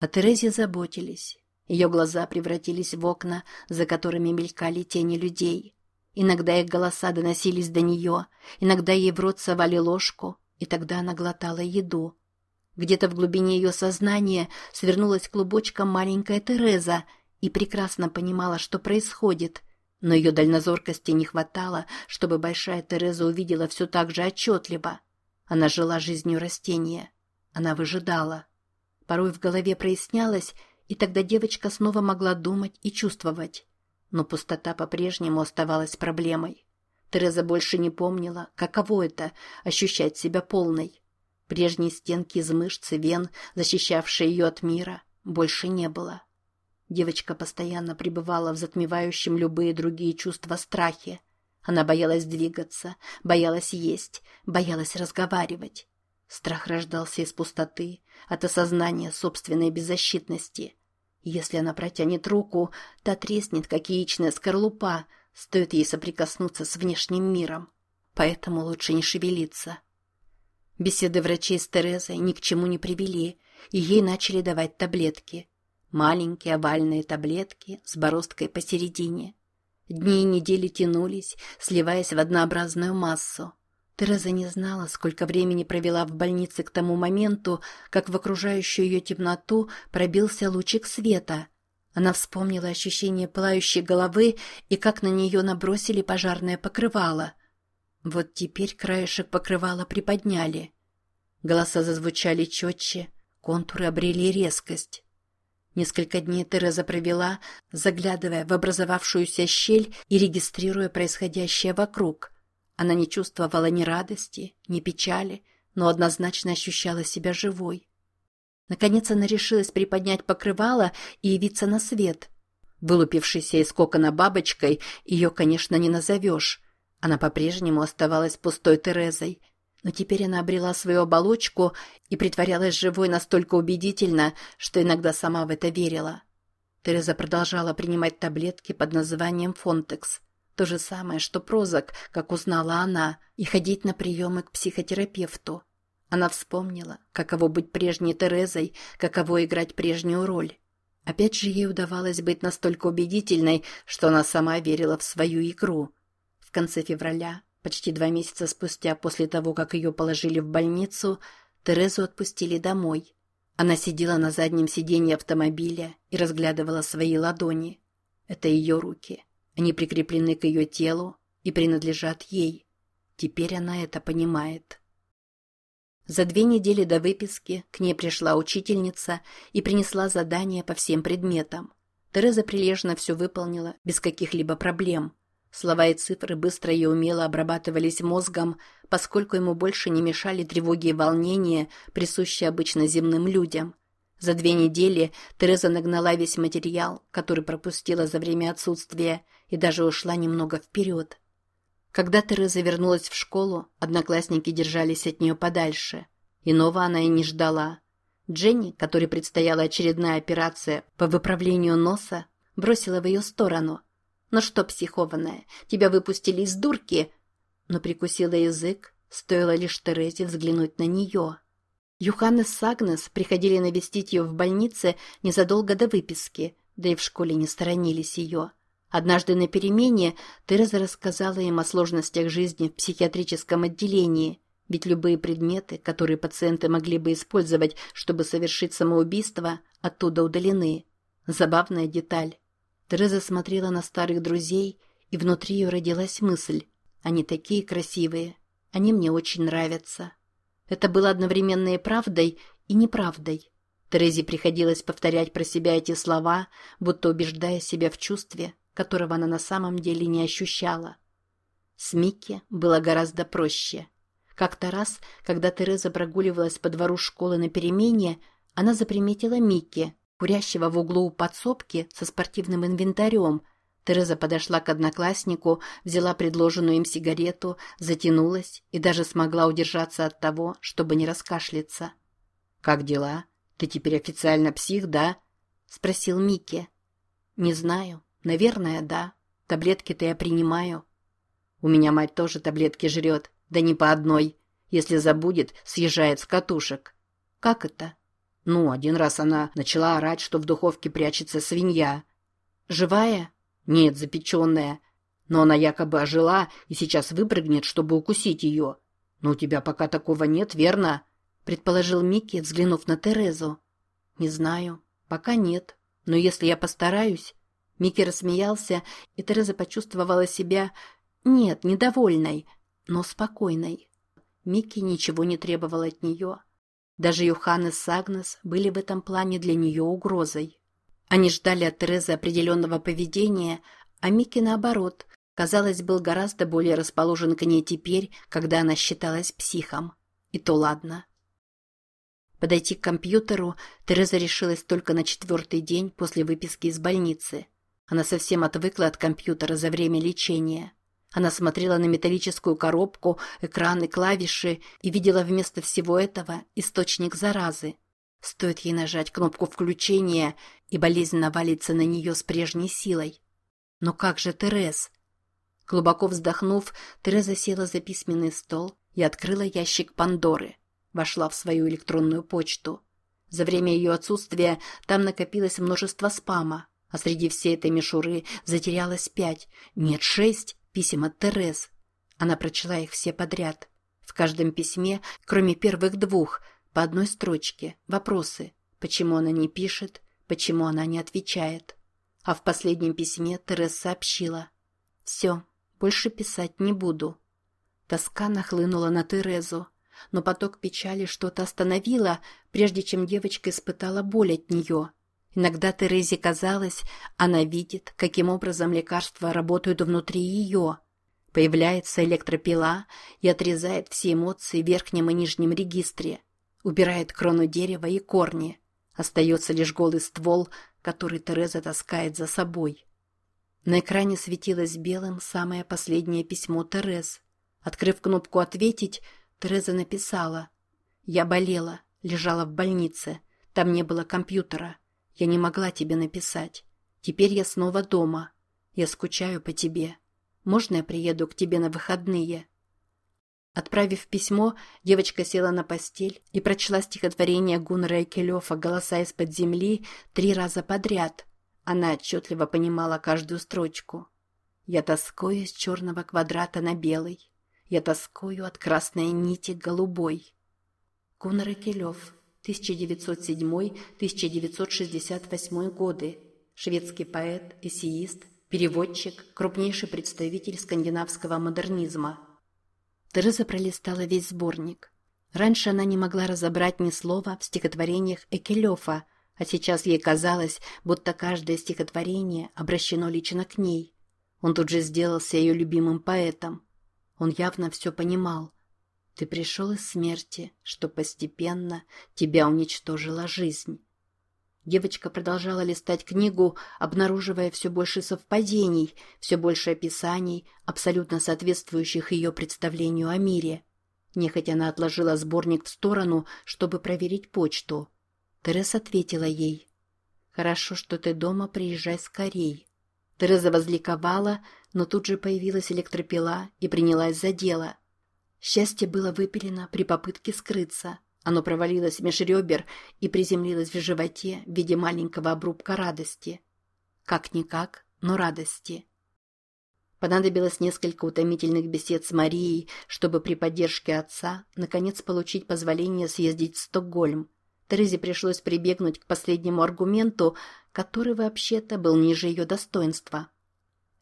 О Терезе заботились. Ее глаза превратились в окна, за которыми мелькали тени людей. Иногда их голоса доносились до нее, иногда ей в рот совали ложку, и тогда она глотала еду. Где-то в глубине ее сознания свернулась клубочком маленькая Тереза и прекрасно понимала, что происходит, но ее дальнозоркости не хватало, чтобы большая Тереза увидела все так же отчетливо. Она жила жизнью растения. Она выжидала. Порой в голове прояснялось, и тогда девочка снова могла думать и чувствовать. Но пустота по-прежнему оставалась проблемой. Тереза больше не помнила, каково это – ощущать себя полной. Прежней стенки из мышц и вен, защищавшей ее от мира, больше не было. Девочка постоянно пребывала в затмевающем любые другие чувства страхе. Она боялась двигаться, боялась есть, боялась разговаривать. Страх рождался из пустоты, от осознания собственной беззащитности – если она протянет руку, та треснет, как яичная скорлупа, стоит ей соприкоснуться с внешним миром. Поэтому лучше не шевелиться. Беседы врачей с Терезой ни к чему не привели, и ей начали давать таблетки. Маленькие овальные таблетки с бороздкой посередине. Дни и недели тянулись, сливаясь в однообразную массу. Тереза не знала, сколько времени провела в больнице к тому моменту, как в окружающую ее темноту пробился лучик света. Она вспомнила ощущение пылающей головы и как на нее набросили пожарное покрывало. Вот теперь краешек покрывала приподняли. Голоса зазвучали четче, контуры обрели резкость. Несколько дней Тереза провела, заглядывая в образовавшуюся щель и регистрируя происходящее вокруг – она не чувствовала ни радости, ни печали, но однозначно ощущала себя живой. Наконец она решилась приподнять покрывало и явиться на свет. Вылупившейся из кокона бабочкой ее, конечно, не назовешь. Она по-прежнему оставалась пустой Терезой. Но теперь она обрела свою оболочку и притворялась живой настолько убедительно, что иногда сама в это верила. Тереза продолжала принимать таблетки под названием «Фонтекс». То же самое, что прозак, как узнала она, и ходить на приемы к психотерапевту. Она вспомнила, каково быть прежней Терезой, каково играть прежнюю роль. Опять же ей удавалось быть настолько убедительной, что она сама верила в свою игру. В конце февраля, почти два месяца спустя после того, как ее положили в больницу, Терезу отпустили домой. Она сидела на заднем сиденье автомобиля и разглядывала свои ладони. Это ее руки. Они прикреплены к ее телу и принадлежат ей. Теперь она это понимает. За две недели до выписки к ней пришла учительница и принесла задания по всем предметам. Тереза прилежно все выполнила, без каких-либо проблем. Слова и цифры быстро и умело обрабатывались мозгом, поскольку ему больше не мешали тревоги и волнения, присущие обычно земным людям. За две недели Тереза нагнала весь материал, который пропустила за время отсутствия, и даже ушла немного вперед. Когда Тереза вернулась в школу, одноклассники держались от нее подальше. Иного она и не ждала. Дженни, которой предстояла очередная операция по выправлению носа, бросила в ее сторону. «Ну что, психованная, тебя выпустили из дурки?» Но прикусила язык, стоило лишь Терезе взглянуть на нее. Юханес с Агнес приходили навестить ее в больнице незадолго до выписки, да и в школе не сторонились ее. Однажды на перемене Тереза рассказала им о сложностях жизни в психиатрическом отделении, ведь любые предметы, которые пациенты могли бы использовать, чтобы совершить самоубийство, оттуда удалены. Забавная деталь. Тереза смотрела на старых друзей, и внутри ее родилась мысль. Они такие красивые. Они мне очень нравятся. Это было одновременно и правдой, и неправдой. Терезе приходилось повторять про себя эти слова, будто убеждая себя в чувстве, которого она на самом деле не ощущала. С Микки было гораздо проще. Как-то раз, когда Тереза прогуливалась по двору школы на перемене, она заприметила Микки, курящего в углу у подсобки со спортивным инвентарем, Тереза подошла к однокласснику, взяла предложенную им сигарету, затянулась и даже смогла удержаться от того, чтобы не раскашляться. «Как дела? Ты теперь официально псих, да?» — спросил Микки. «Не знаю. Наверное, да. Таблетки-то я принимаю». «У меня мать тоже таблетки жрет, да не по одной. Если забудет, съезжает с катушек». «Как это?» Ну, один раз она начала орать, что в духовке прячется свинья. Живая? Нет, запеченная. Но она якобы ожила и сейчас выпрыгнет, чтобы укусить ее. Но у тебя пока такого нет, верно? Предположил Микки, взглянув на Терезу. Не знаю. Пока нет. Но если я постараюсь... Микки рассмеялся, и Тереза почувствовала себя... Нет, недовольной, но спокойной. Микки ничего не требовал от нее. Даже Йоханнес с Агнес были в этом плане для нее угрозой. Они ждали от Терезы определенного поведения, а Микки, наоборот, казалось, был гораздо более расположен к ней теперь, когда она считалась психом. И то ладно. Подойти к компьютеру Тереза решилась только на четвертый день после выписки из больницы. Она совсем отвыкла от компьютера за время лечения. Она смотрела на металлическую коробку, экраны, клавиши и видела вместо всего этого источник заразы. Стоит ей нажать кнопку включения, и болезнь навалится на нее с прежней силой. Но как же Терез? Глубоко вздохнув, Тереза села за письменный стол и открыла ящик Пандоры. Вошла в свою электронную почту. За время ее отсутствия там накопилось множество спама, а среди всей этой мишуры затерялось пять, нет, шесть писем от Терез. Она прочла их все подряд. В каждом письме, кроме первых двух, по одной строчке, вопросы. Почему она не пишет, почему она не отвечает. А в последнем письме Терез сообщила. «Все, больше писать не буду». Тоска нахлынула на Терезу, но поток печали что-то остановило, прежде чем девочка испытала боль от нее. Иногда Терезе казалось, она видит, каким образом лекарства работают внутри ее. Появляется электропила и отрезает все эмоции в верхнем и нижнем регистре. Убирает крону дерева и корни. Остается лишь голый ствол, который Тереза таскает за собой. На экране светилось белым самое последнее письмо Терез. Открыв кнопку «Ответить», Тереза написала «Я болела, лежала в больнице, там не было компьютера. Я не могла тебе написать. Теперь я снова дома. Я скучаю по тебе. Можно я приеду к тебе на выходные?» Отправив письмо, девочка села на постель и прочла стихотворение Гуннера Экелёфа «Голоса из-под земли» три раза подряд. Она отчетливо понимала каждую строчку. «Я тоскую с черного квадрата на белый. Я тоскую от красной нити голубой». Гуннер Экелёв 1907-1968 годы. Шведский поэт, эссеист, переводчик, крупнейший представитель скандинавского модернизма. Тереза пролистала весь сборник. Раньше она не могла разобрать ни слова в стихотворениях Экелёфа, а сейчас ей казалось, будто каждое стихотворение обращено лично к ней. Он тут же сделался ее любимым поэтом. Он явно все понимал – ты пришел из смерти, что постепенно тебя уничтожила жизнь. Девочка продолжала листать книгу, обнаруживая все больше совпадений, все больше описаний, абсолютно соответствующих ее представлению о мире. Нехотя она отложила сборник в сторону, чтобы проверить почту. Тереза ответила ей. «Хорошо, что ты дома, приезжай скорей». Тереза возликовала, но тут же появилась электропила и принялась за дело. Счастье было выпилено при попытке скрыться. Оно провалилось меж ребер и приземлилось в животе в виде маленького обрубка радости. Как-никак, но радости. Понадобилось несколько утомительных бесед с Марией, чтобы при поддержке отца наконец получить позволение съездить в Стокгольм. Терезе пришлось прибегнуть к последнему аргументу, который вообще-то был ниже ее достоинства.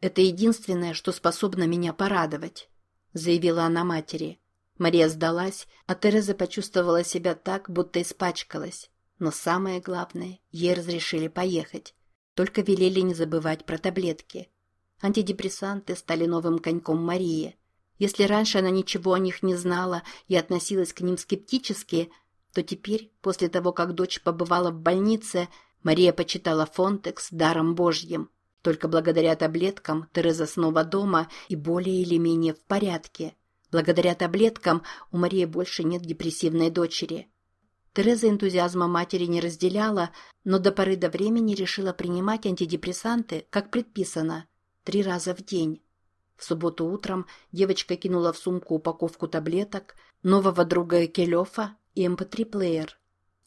«Это единственное, что способно меня порадовать заявила она матери. Мария сдалась, а Тереза почувствовала себя так, будто испачкалась. Но самое главное, ей разрешили поехать. Только велели не забывать про таблетки. Антидепрессанты стали новым коньком Марии. Если раньше она ничего о них не знала и относилась к ним скептически, то теперь, после того, как дочь побывала в больнице, Мария почитала Фонтекс даром Божьим. Только благодаря таблеткам Тереза снова дома и более или менее в порядке. Благодаря таблеткам у Марии больше нет депрессивной дочери. Тереза энтузиазма матери не разделяла, но до поры до времени решила принимать антидепрессанты, как предписано, три раза в день. В субботу утром девочка кинула в сумку упаковку таблеток, нового друга Келёфа и mp3-плеер.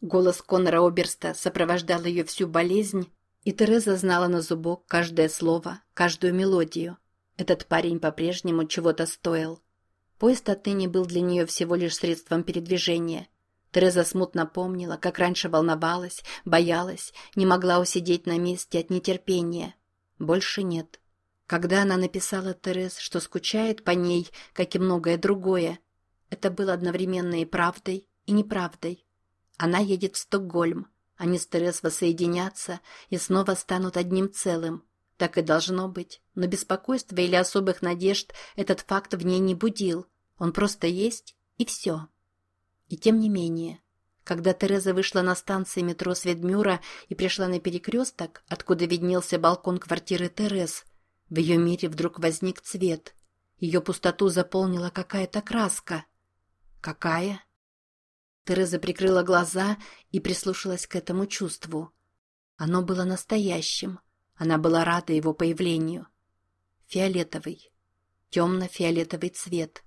Голос Конора Оберста сопровождал ее всю болезнь, и Тереза знала на зубок каждое слово, каждую мелодию. Этот парень по-прежнему чего-то стоил. Поезд отныне был для нее всего лишь средством передвижения. Тереза смутно помнила, как раньше волновалась, боялась, не могла усидеть на месте от нетерпения. Больше нет. Когда она написала Терез, что скучает по ней, как и многое другое, это было одновременно и правдой, и неправдой. Она едет в Стокгольм. Они с Терез воссоединятся и снова станут одним целым. Так и должно быть. Но беспокойства или особых надежд этот факт в ней не будил. Он просто есть, и все. И тем не менее, когда Тереза вышла на станции метро Сведмюра и пришла на перекресток, откуда виднелся балкон квартиры Терез, в ее мире вдруг возник цвет. Ее пустоту заполнила какая-то краска. Какая? Тереза прикрыла глаза и прислушалась к этому чувству. Оно было настоящим. Она была рада его появлению. Фиолетовый. Темно-фиолетовый цвет.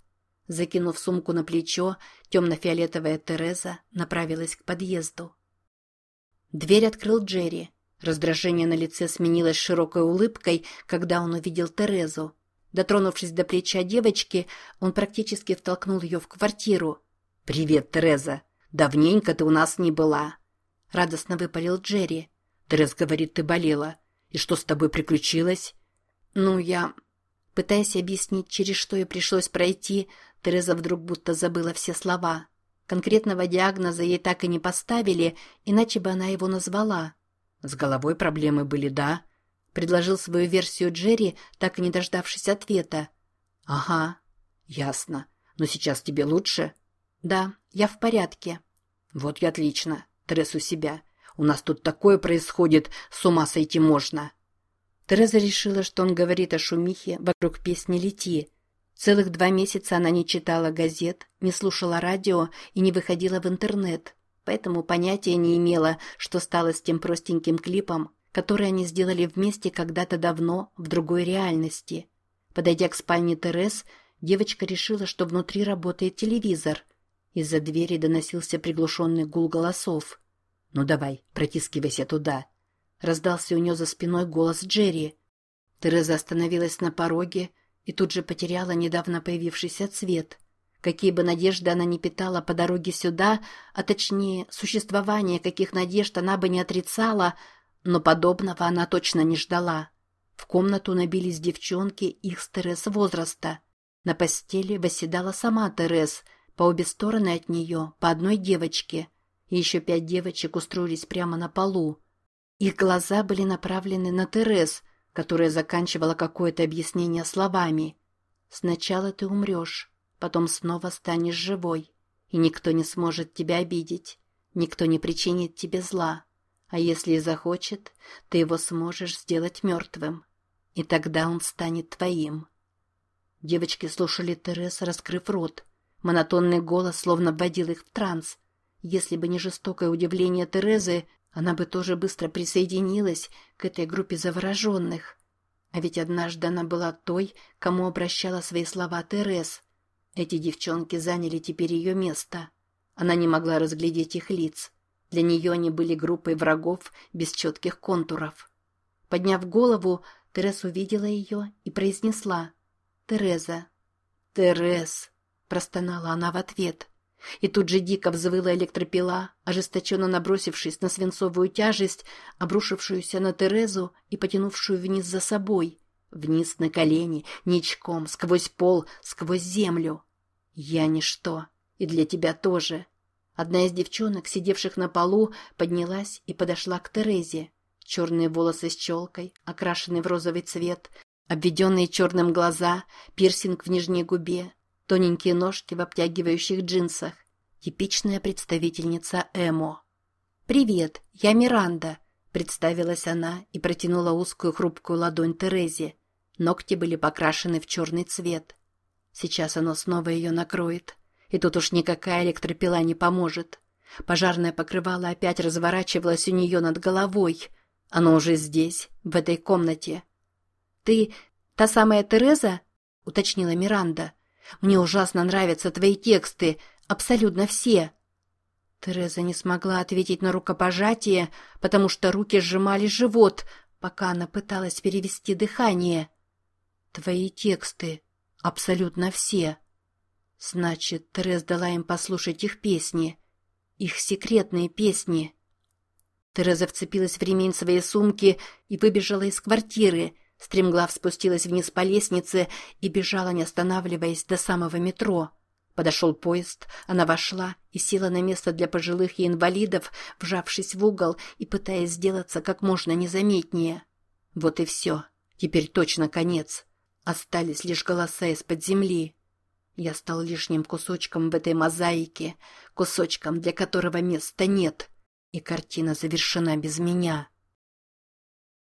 Закинув сумку на плечо, темно-фиолетовая Тереза направилась к подъезду. Дверь открыл Джерри. Раздражение на лице сменилось широкой улыбкой, когда он увидел Терезу. Дотронувшись до плеча девочки, он практически втолкнул ее в квартиру. «Привет, Тереза! Давненько ты у нас не была!» Радостно выпалил Джерри. Тереза говорит, ты болела. И что с тобой приключилось? Ну, я... Пытаясь объяснить, через что ей пришлось пройти, Тереза вдруг будто забыла все слова. Конкретного диагноза ей так и не поставили, иначе бы она его назвала. «С головой проблемы были, да?» Предложил свою версию Джерри, так и не дождавшись ответа. «Ага, ясно. Но сейчас тебе лучше?» «Да, я в порядке». «Вот и отлично. Тресс у себя. У нас тут такое происходит, с ума сойти можно». Тереза решила, что он говорит о шумихе вокруг песни «Лети». Целых два месяца она не читала газет, не слушала радио и не выходила в интернет, поэтому понятия не имела, что стало с тем простеньким клипом, который они сделали вместе когда-то давно в другой реальности. Подойдя к спальне Терез, девочка решила, что внутри работает телевизор – из-за двери доносился приглушенный гул голосов. «Ну давай, протискивайся туда!» Раздался у нее за спиной голос Джерри. Тереза остановилась на пороге и тут же потеряла недавно появившийся цвет. Какие бы надежды она ни питала по дороге сюда, а точнее, существование каких надежд она бы не отрицала, но подобного она точно не ждала. В комнату набились девчонки их с Терез возраста. На постели восседала сама Терез – по обе стороны от нее по одной девочке. И еще пять девочек устроились прямо на полу. Их глаза были направлены на Терез, которая заканчивала какое-то объяснение словами. «Сначала ты умрешь, потом снова станешь живой, и никто не сможет тебя обидеть, никто не причинит тебе зла. А если и захочет, ты его сможешь сделать мертвым, и тогда он станет твоим». Девочки слушали Терез, раскрыв рот, Монотонный голос словно вводил их в транс. Если бы не жестокое удивление Терезы, она бы тоже быстро присоединилась к этой группе завороженных. А ведь однажды она была той, кому обращала свои слова Терез. Эти девчонки заняли теперь ее место. Она не могла разглядеть их лиц. Для нее они были группой врагов без четких контуров. Подняв голову, Терез увидела ее и произнесла «Тереза». «Терез». — простонала она в ответ. И тут же дико взвыла электропила, ожесточенно набросившись на свинцовую тяжесть, обрушившуюся на Терезу и потянувшую вниз за собой. Вниз на колени, ничком, сквозь пол, сквозь землю. «Я ничто. И для тебя тоже». Одна из девчонок, сидевших на полу, поднялась и подошла к Терезе. Черные волосы с челкой, окрашенные в розовый цвет, обведенные черным глаза, пирсинг в нижней губе, тоненькие ножки в обтягивающих джинсах. Типичная представительница эмо. «Привет, я Миранда», — представилась она и протянула узкую хрупкую ладонь Терезе. Ногти были покрашены в черный цвет. Сейчас оно снова ее накроет. И тут уж никакая электропила не поможет. Пожарное покрывало опять разворачивалось у нее над головой. Оно уже здесь, в этой комнате. «Ты та самая Тереза?» — уточнила Миранда. Мне ужасно нравятся твои тексты, абсолютно все». Тереза не смогла ответить на рукопожатие, потому что руки сжимали живот, пока она пыталась перевести дыхание. «Твои тексты. Абсолютно все». Значит, Терез дала им послушать их песни. Их секретные песни. Тереза вцепилась в ремень своей сумки и выбежала из квартиры. Стремглав спустилась вниз по лестнице и бежала, не останавливаясь, до самого метро. Подошел поезд, она вошла и села на место для пожилых и инвалидов, вжавшись в угол и пытаясь сделаться как можно незаметнее. Вот и все. Теперь точно конец. Остались лишь голоса из-под земли. Я стал лишним кусочком в этой мозаике, кусочком, для которого места нет — и картина завершена без меня.